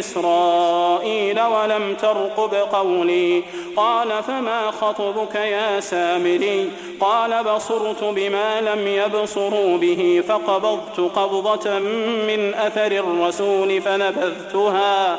إسرائيل ولم ترقب قولي. قال فما خطبك يا سامري؟ قال بصرت بما لم يبصروا به فقبضت قبضة من أثر الرسول فنبذتها.